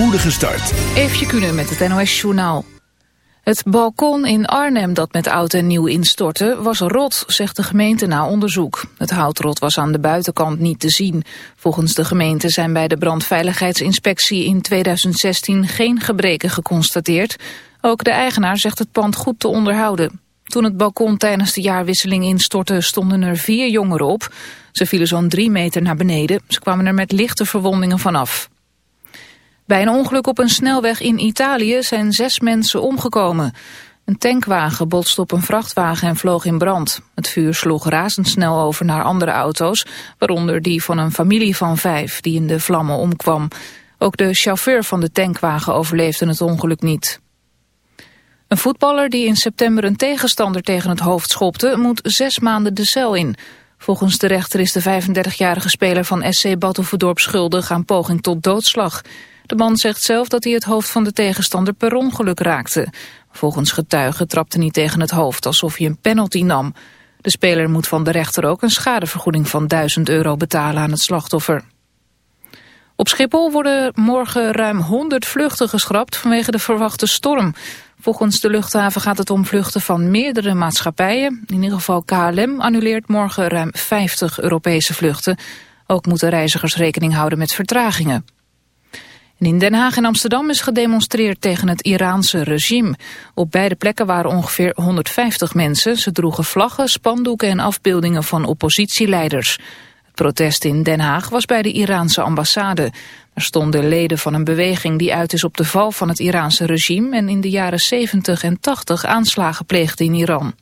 spoedige start. Eefje kunnen met het NOS Journaal. Het balkon in Arnhem dat met oud en nieuw instortte was rot, zegt de gemeente na onderzoek. Het houtrot was aan de buitenkant niet te zien. Volgens de gemeente zijn bij de brandveiligheidsinspectie in 2016 geen gebreken geconstateerd. Ook de eigenaar zegt het pand goed te onderhouden. Toen het balkon tijdens de jaarwisseling instortte stonden er vier jongeren op. Ze vielen zo'n drie meter naar beneden. Ze kwamen er met lichte verwondingen vanaf. Bij een ongeluk op een snelweg in Italië zijn zes mensen omgekomen. Een tankwagen botste op een vrachtwagen en vloog in brand. Het vuur sloeg razendsnel over naar andere auto's, waaronder die van een familie van vijf die in de vlammen omkwam. Ook de chauffeur van de tankwagen overleefde het ongeluk niet. Een voetballer die in september een tegenstander tegen het hoofd schopte... moet zes maanden de cel in. Volgens de rechter is de 35-jarige speler van SC Batuverdorp schuldig aan poging tot doodslag. De man zegt zelf dat hij het hoofd van de tegenstander per ongeluk raakte. Volgens getuigen trapte hij tegen het hoofd alsof hij een penalty nam. De speler moet van de rechter ook een schadevergoeding van 1000 euro betalen aan het slachtoffer. Op Schiphol worden morgen ruim 100 vluchten geschrapt vanwege de verwachte storm. Volgens de luchthaven gaat het om vluchten van meerdere maatschappijen. In ieder geval KLM annuleert morgen ruim 50 Europese vluchten. Ook moeten reizigers rekening houden met vertragingen. In Den Haag en Amsterdam is gedemonstreerd tegen het Iraanse regime. Op beide plekken waren ongeveer 150 mensen. Ze droegen vlaggen, spandoeken en afbeeldingen van oppositieleiders. Het protest in Den Haag was bij de Iraanse ambassade. Er stonden leden van een beweging die uit is op de val van het Iraanse regime... en in de jaren 70 en 80 aanslagen pleegde in Iran.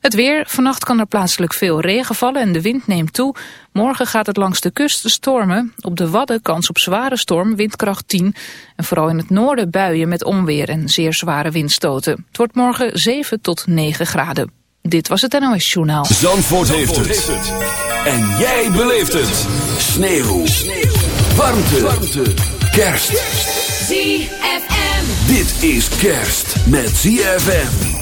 Het weer. Vannacht kan er plaatselijk veel regen vallen en de wind neemt toe. Morgen gaat het langs de kust stormen. Op de Wadden kans op zware storm, windkracht 10. En vooral in het noorden buien met onweer en zeer zware windstoten. Het wordt morgen 7 tot 9 graden. Dit was het NOS Journaal. Zandvoort, Zandvoort heeft, het. En jij beleeft het. Sneeuw. Sneeuw. Warmte. Warmte. Kerst. ZFM. Dit is kerst met ZFM.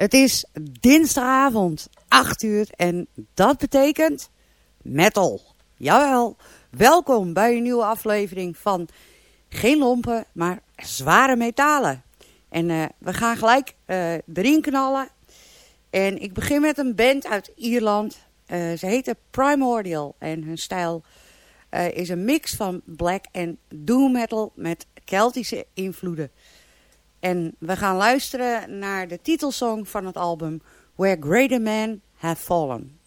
Het is dinsdagavond, 8 uur en dat betekent metal. Jawel, welkom bij een nieuwe aflevering van geen lompen, maar zware metalen. En uh, we gaan gelijk uh, erin knallen. En ik begin met een band uit Ierland. Uh, ze heten Primordial en hun stijl is een mix van black en doom metal met Keltische invloeden. En we gaan luisteren naar de titelsong van het album Where Greater Men Have Fallen.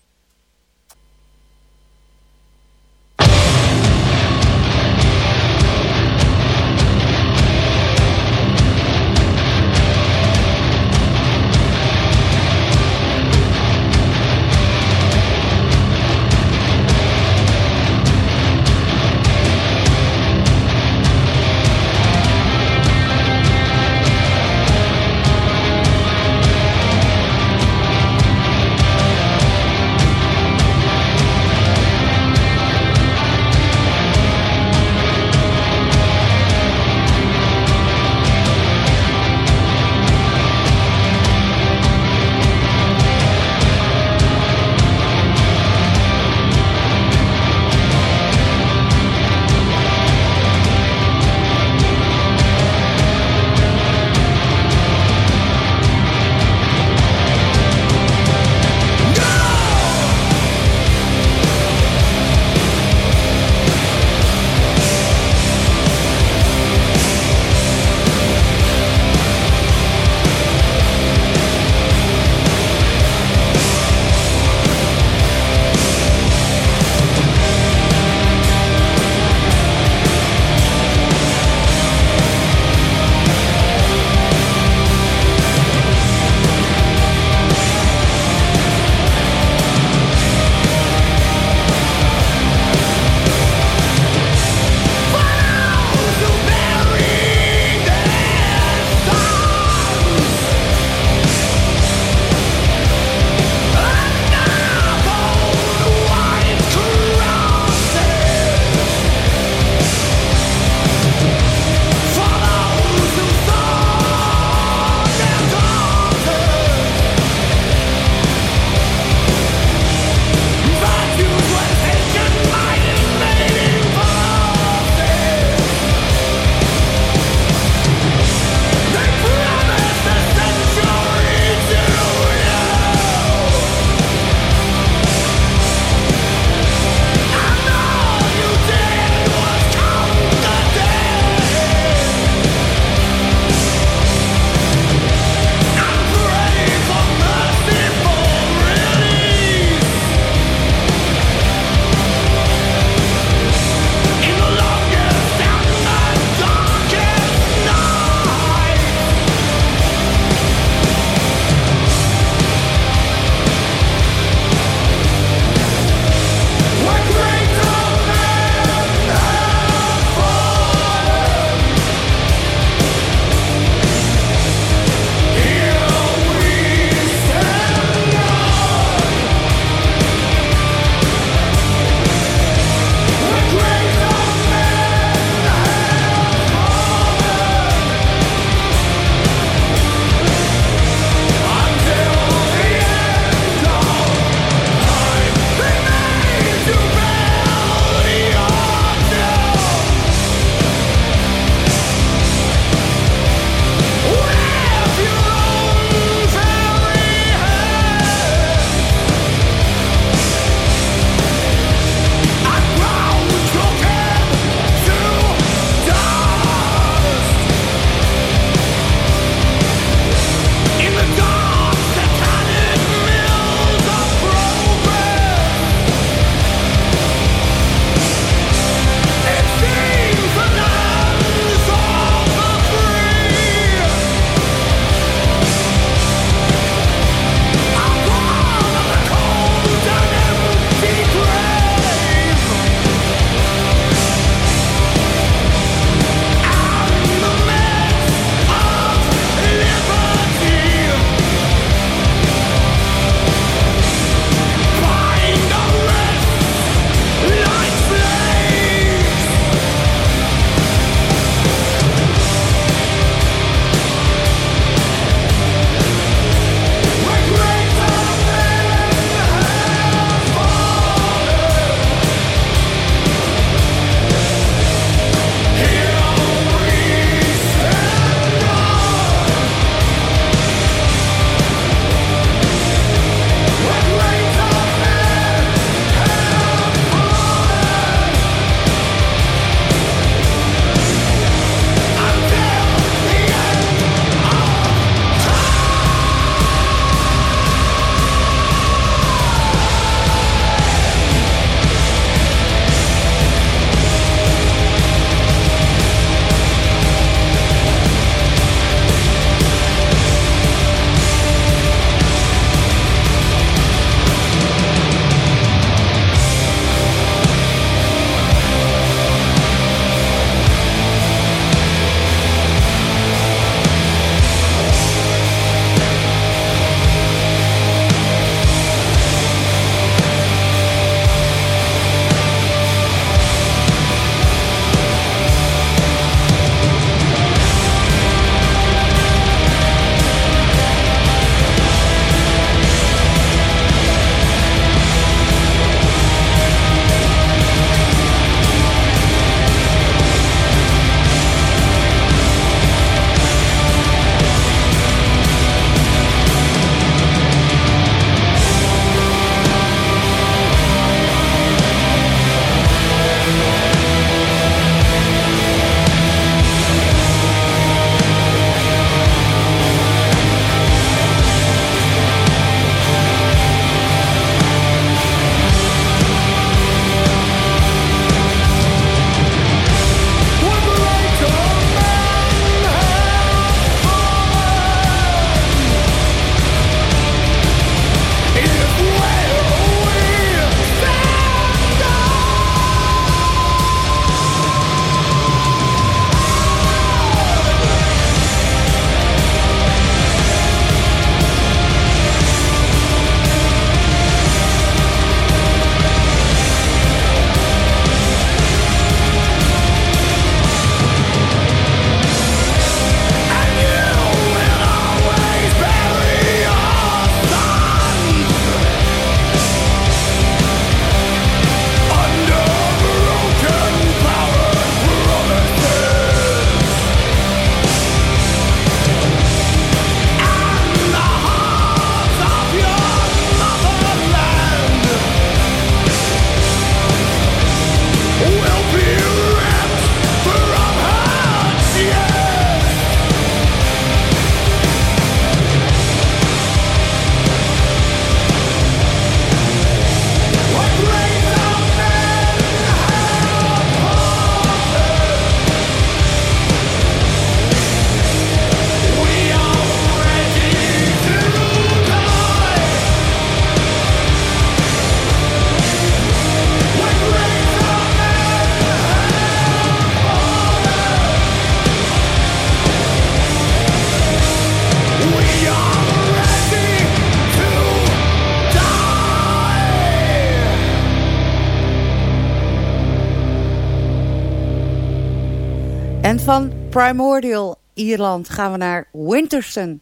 Primordial Ierland gaan we naar Winterson.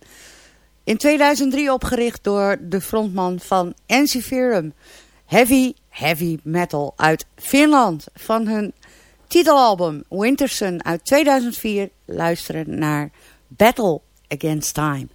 In 2003 opgericht door de frontman van Ensiferum. Heavy, heavy metal uit Finland. Van hun titelalbum Winterson uit 2004 luisteren naar Battle Against Time.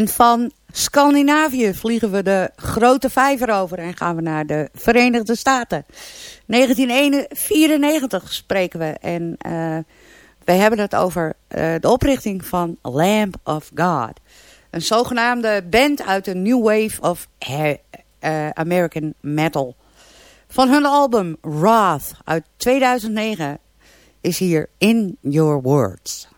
En van Scandinavië vliegen we de grote vijver over en gaan we naar de Verenigde Staten. 1994 spreken we en uh, we hebben het over uh, de oprichting van Lamb of God. Een zogenaamde band uit de New Wave of uh, American Metal. Van hun album Wrath uit 2009 is hier In Your Words.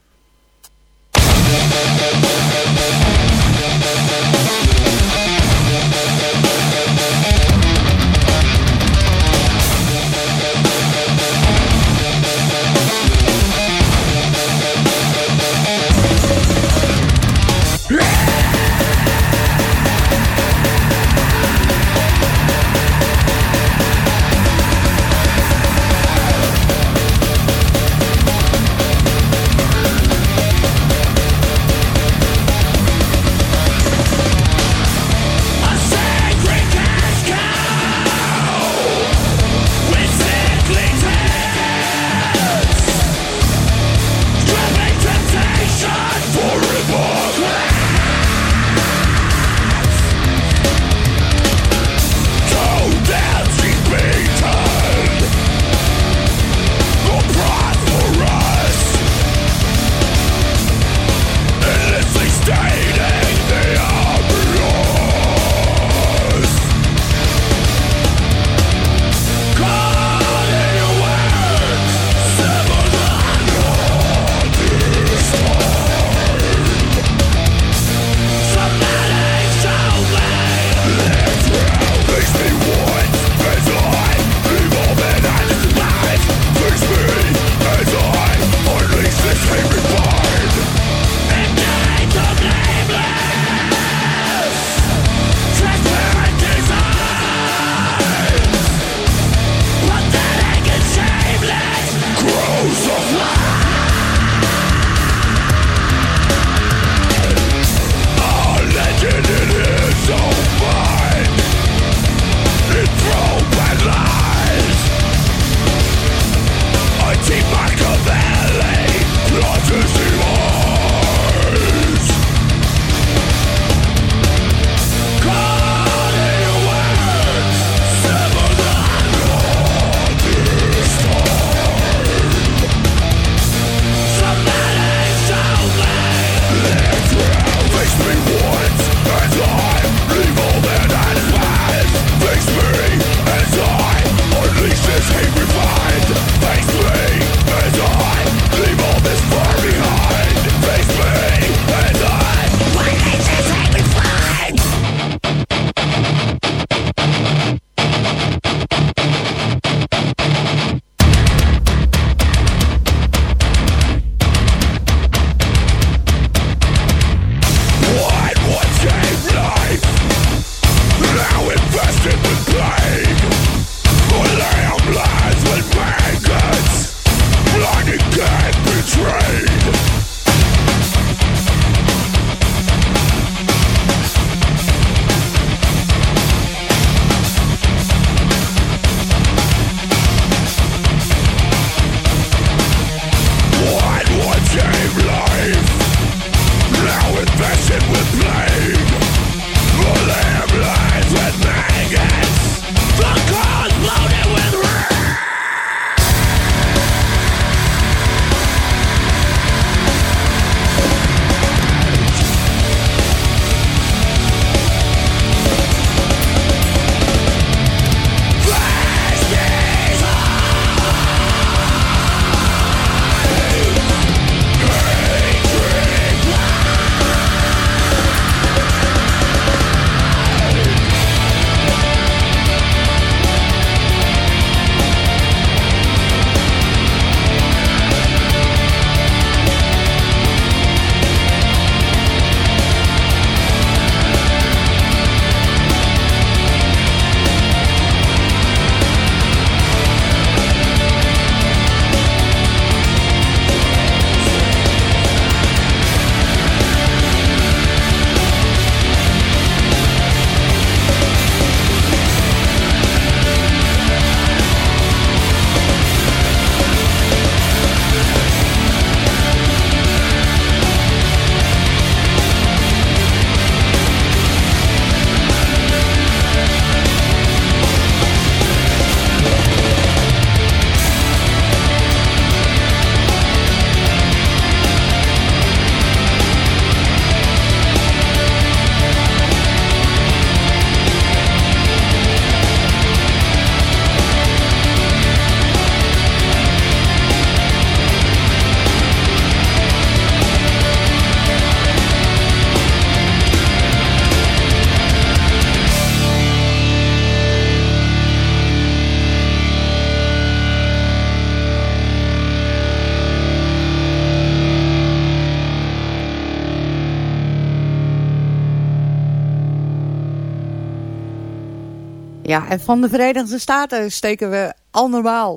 Ja, en van de Verenigde Staten steken we al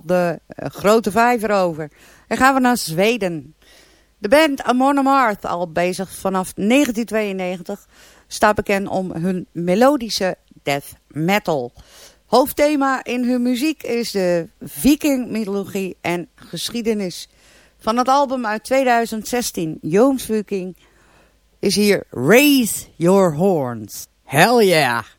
de uh, grote vijver over. En gaan we naar Zweden. De band Amon Amarth, al bezig vanaf 1992, staat bekend om hun melodische death metal. Hoofdthema in hun muziek is de viking mythologie en geschiedenis. Van het album uit 2016, Viking, is hier Raise Your Horns. Hell yeah!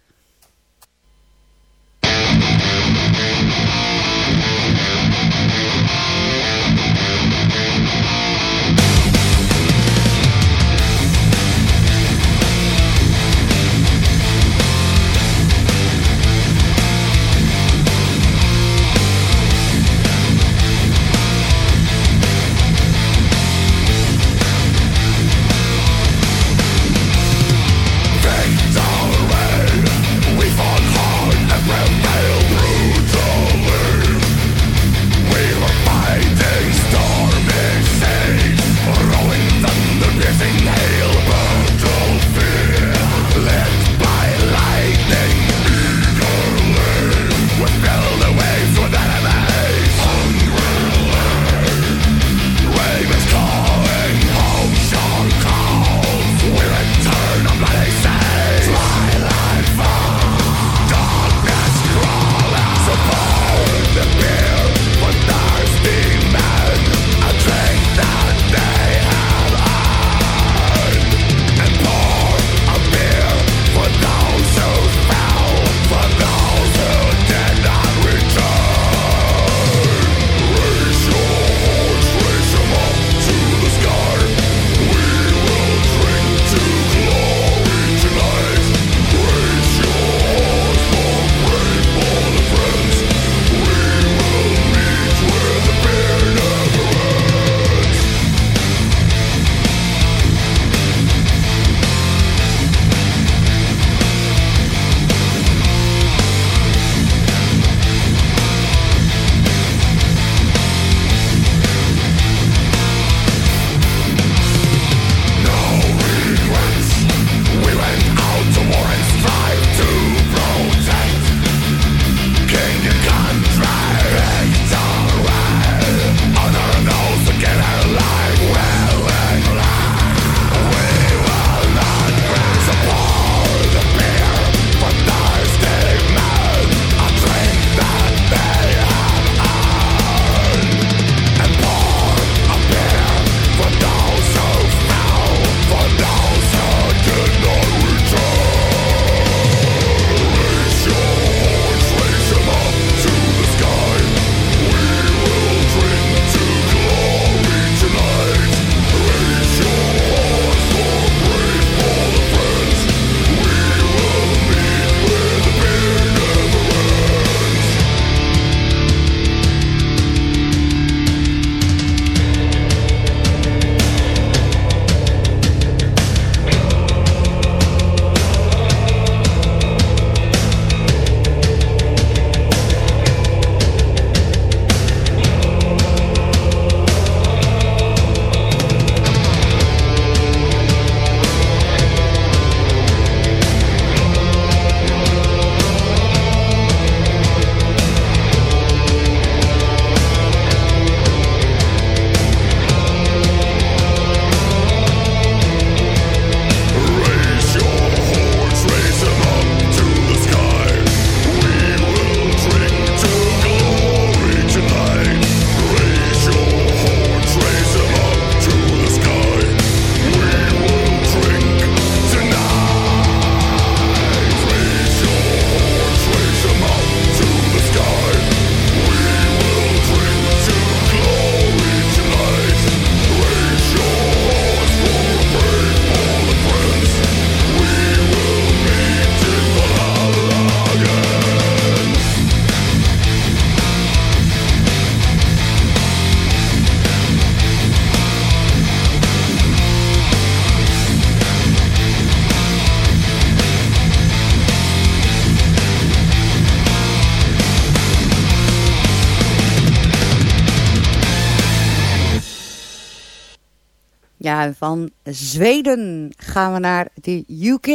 Van Zweden gaan we naar de UK.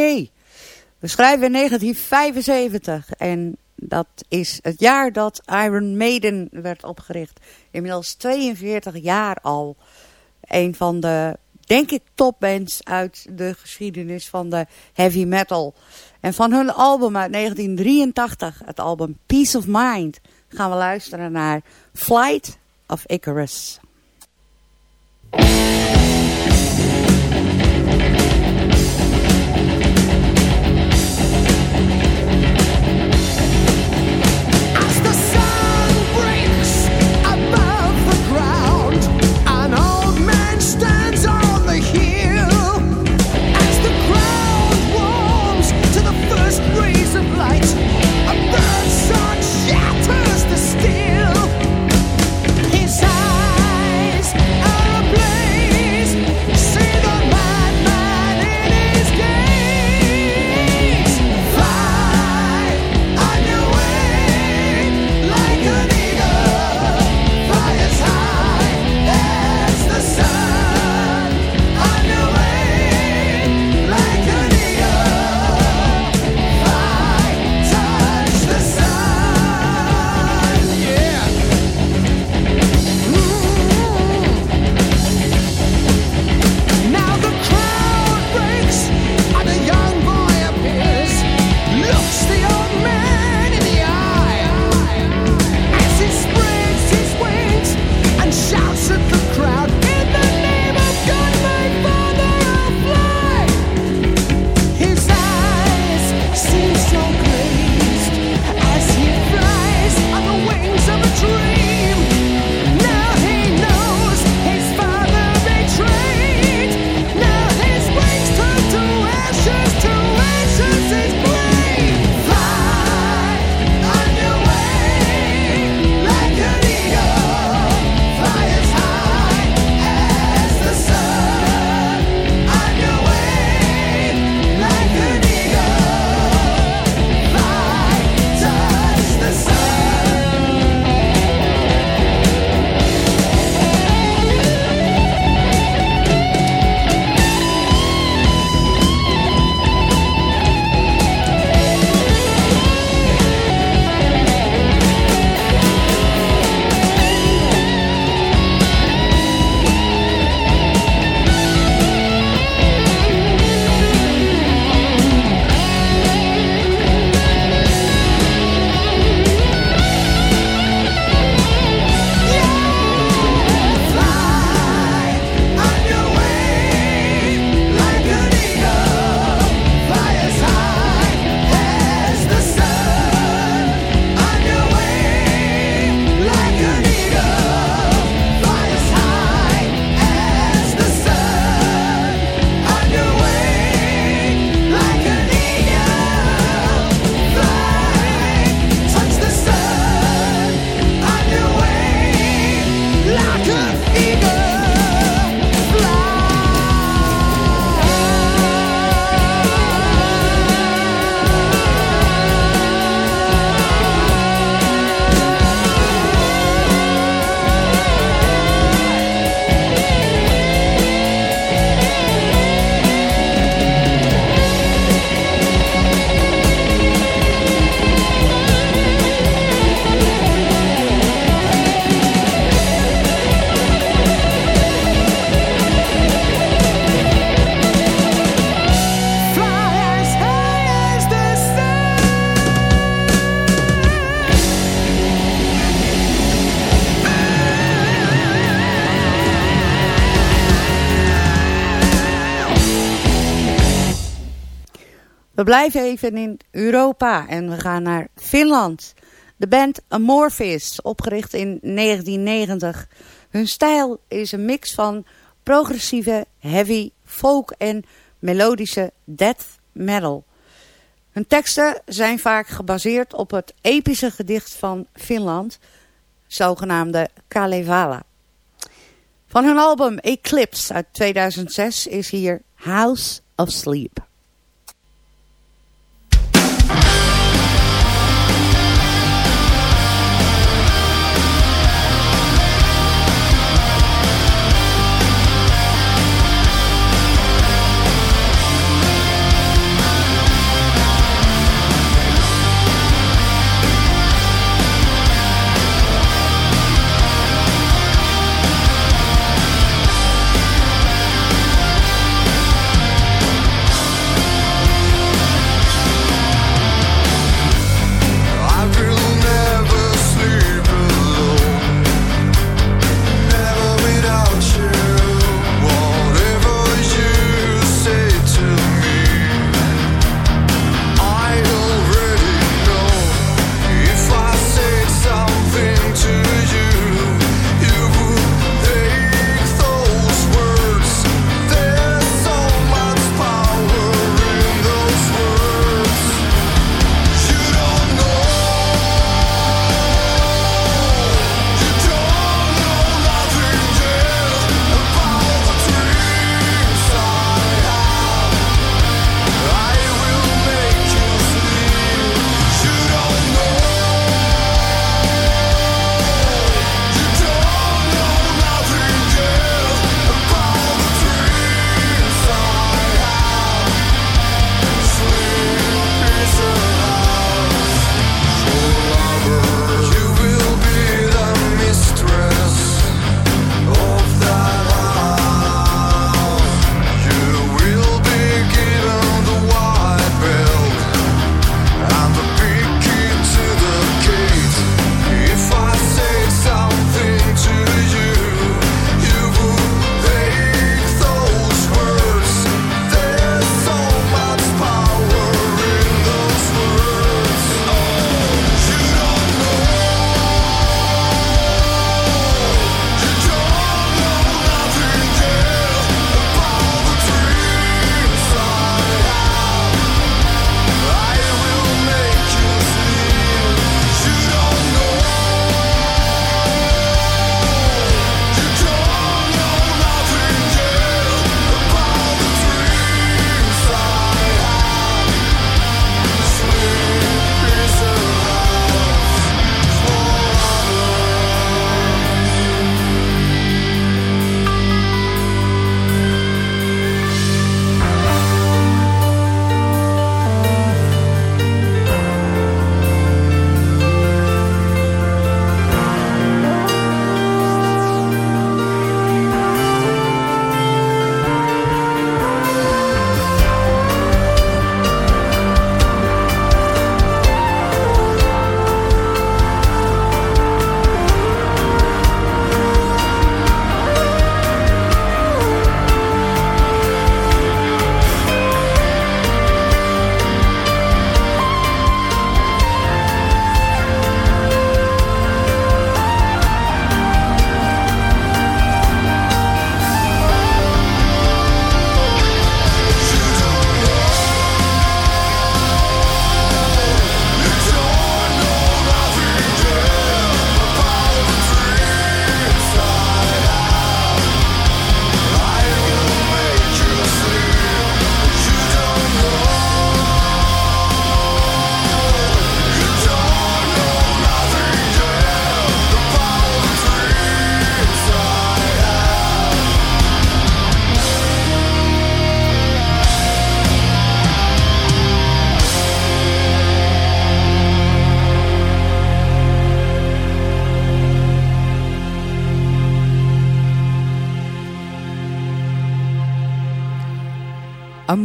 We schrijven in 1975 en dat is het jaar dat Iron Maiden werd opgericht. Inmiddels 42 jaar al. Een van de, denk ik, topbands uit de geschiedenis van de heavy metal. En van hun album uit 1983, het album Peace of Mind, gaan we luisteren naar Flight of Icarus. We blijven even in Europa en we gaan naar Finland. De band Amorphis, opgericht in 1990. Hun stijl is een mix van progressieve, heavy, folk en melodische death metal. Hun teksten zijn vaak gebaseerd op het epische gedicht van Finland, zogenaamde Kalevala. Van hun album Eclipse uit 2006 is hier House of Sleep.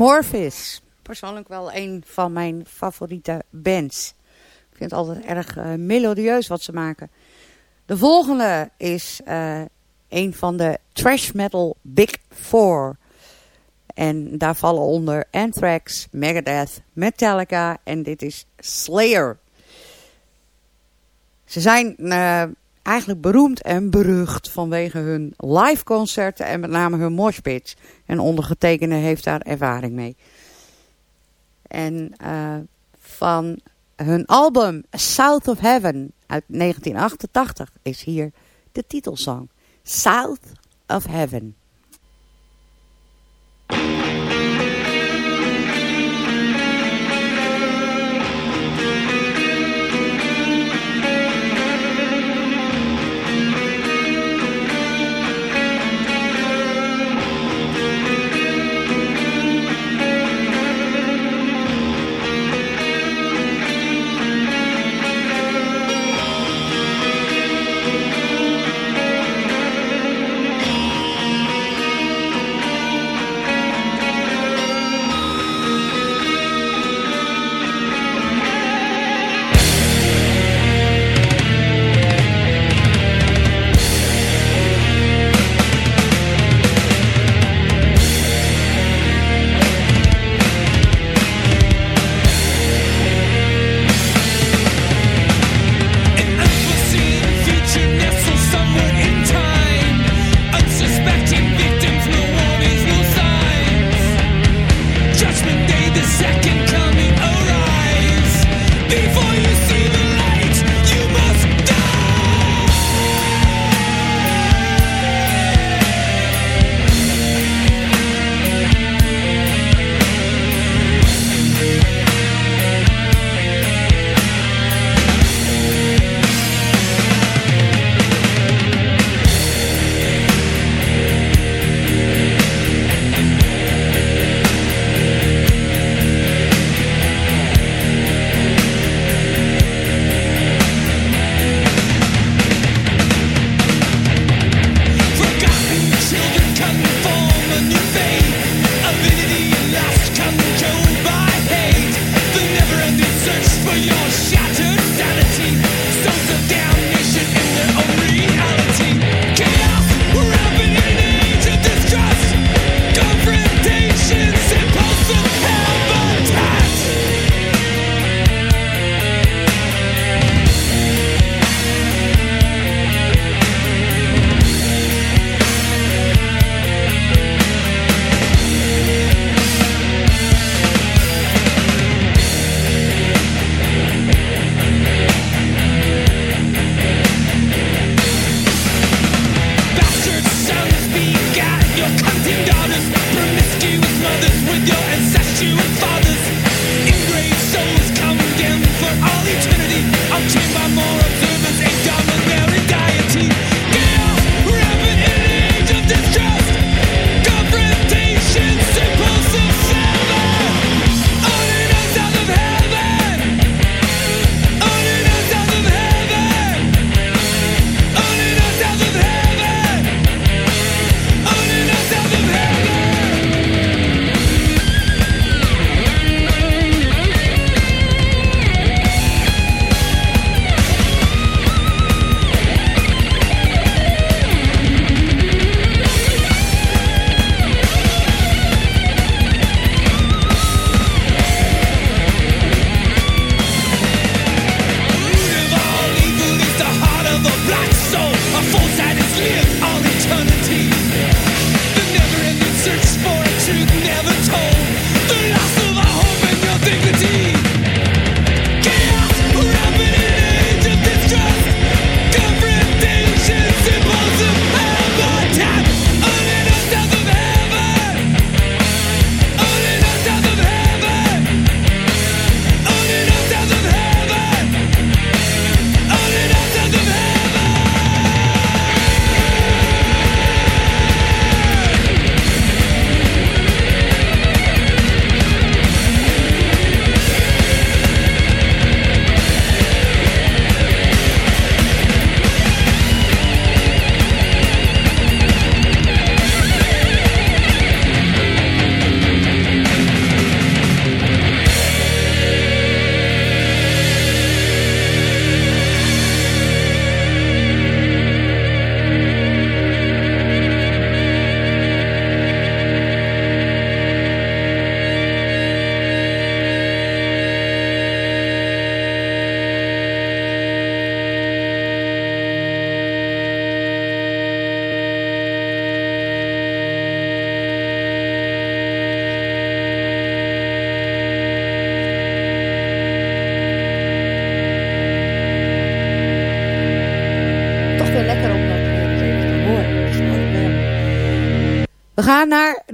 Amorphis. Persoonlijk wel een van mijn favoriete bands. Ik vind het altijd erg uh, melodieus wat ze maken. De volgende is uh, een van de trash metal Big Four. En daar vallen onder Anthrax, Megadeth, Metallica en dit is Slayer. Ze zijn uh, eigenlijk beroemd en berucht vanwege hun live concerten en met name hun moshpits. En ondergetekende heeft daar ervaring mee. En uh, van hun album South of Heaven uit 1988 is hier de titelsong. South of Heaven.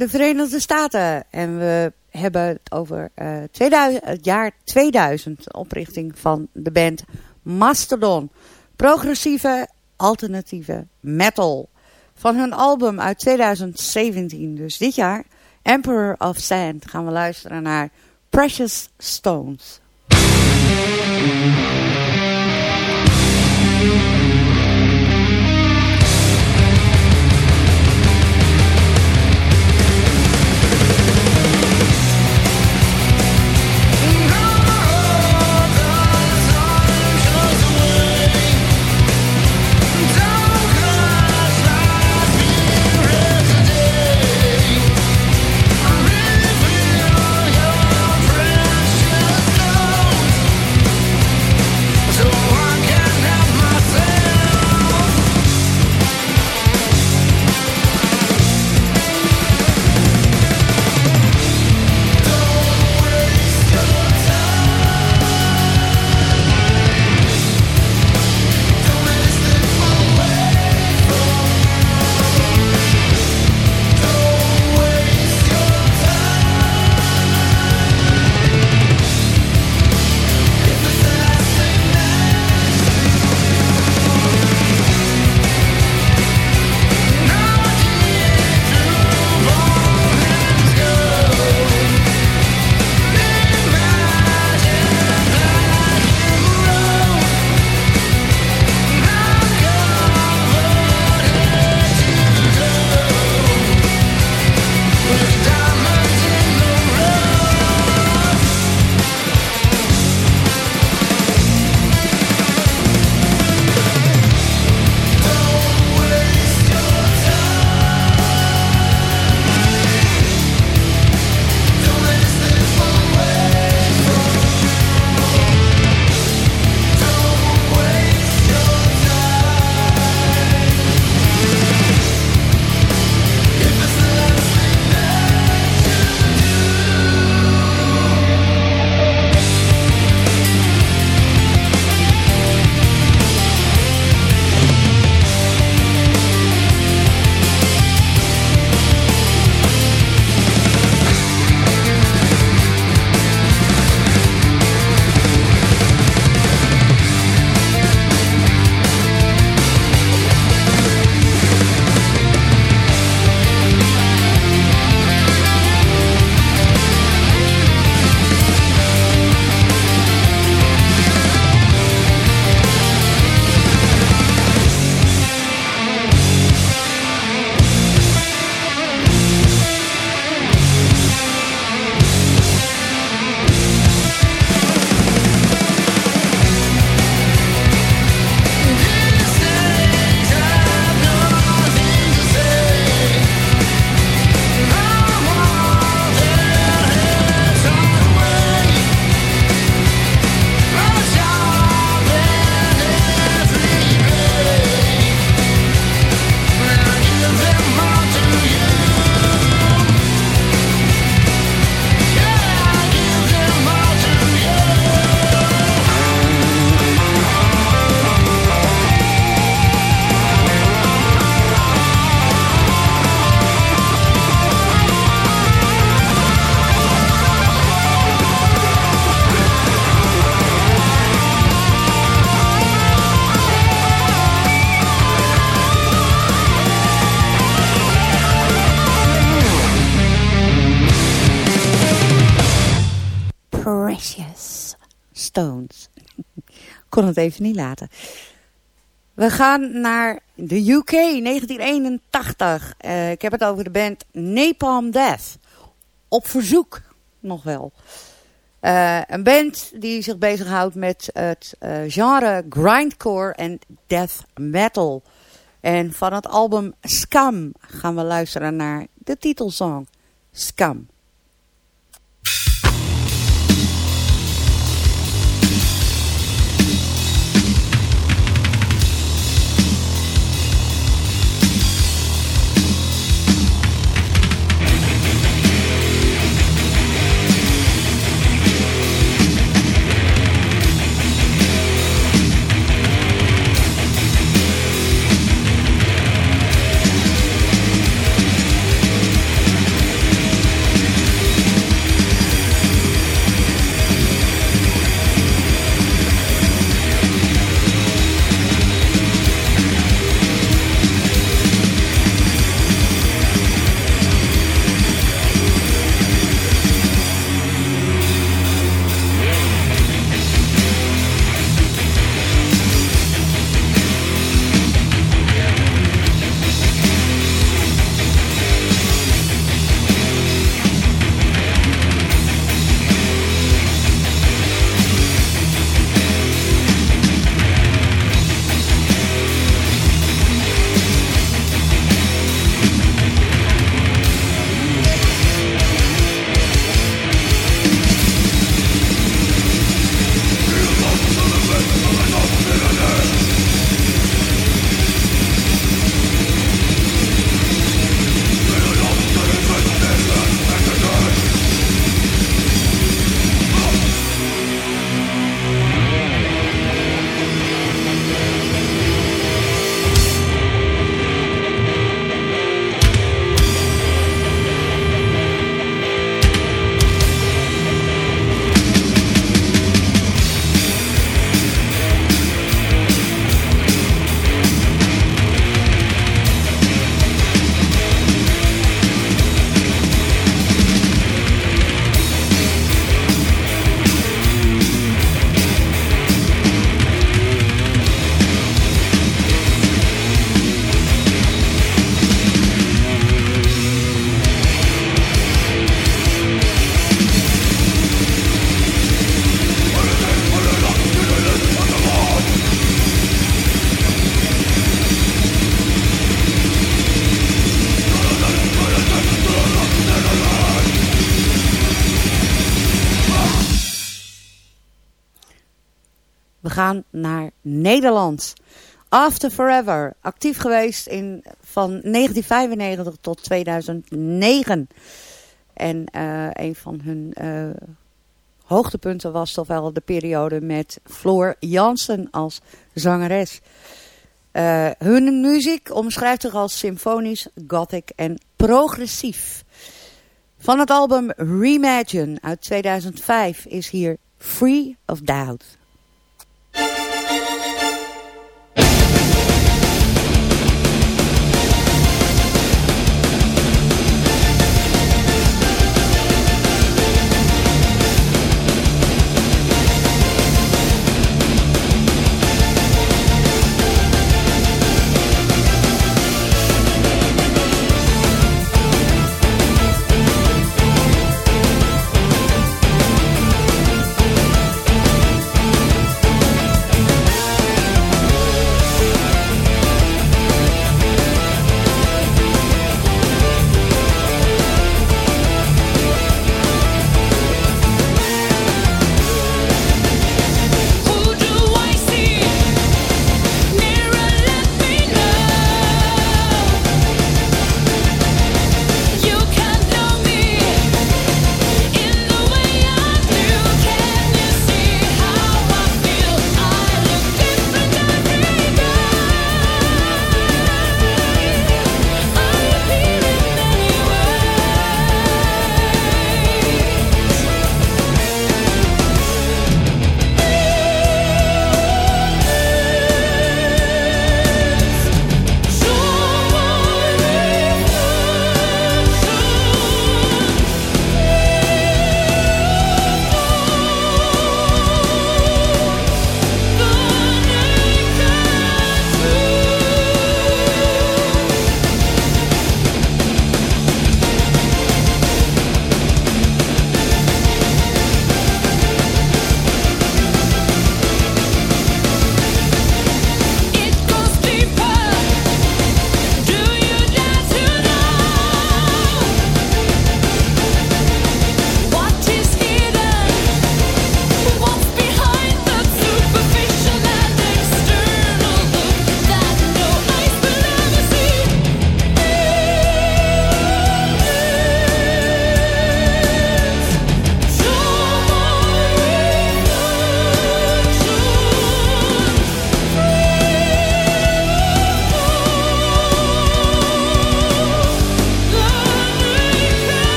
De Verenigde Staten en we hebben het over uh, 2000, het jaar 2000, de oprichting van de band Mastodon. Progressieve, alternatieve metal. Van hun album uit 2017, dus dit jaar, Emperor of Sand, gaan we luisteren naar Precious Stones. Even niet laten. We gaan naar de UK, 1981. Uh, ik heb het over de band Napalm Death. Op verzoek nog wel. Uh, een band die zich bezighoudt met het uh, genre grindcore en death metal. En van het album Scum gaan we luisteren naar de titelsong Scum. Nederland. After Forever, actief geweest in, van 1995 tot 2009. En uh, een van hun uh, hoogtepunten was toch wel de periode met Floor Jansen als zangeres. Uh, hun muziek omschrijft zich als symfonisch, gothic en progressief. Van het album Reimagine uit 2005 is hier Free of Doubt.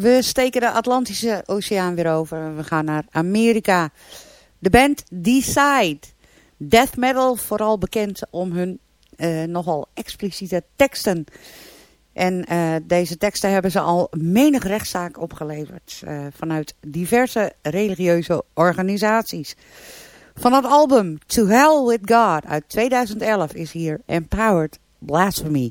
We steken de Atlantische Oceaan weer over. We gaan naar Amerika. De band Decide. Death metal, vooral bekend om hun uh, nogal expliciete teksten. En uh, deze teksten hebben ze al menig rechtszaak opgeleverd. Uh, vanuit diverse religieuze organisaties. Van het album To Hell With God uit 2011 is hier Empowered Blasphemy.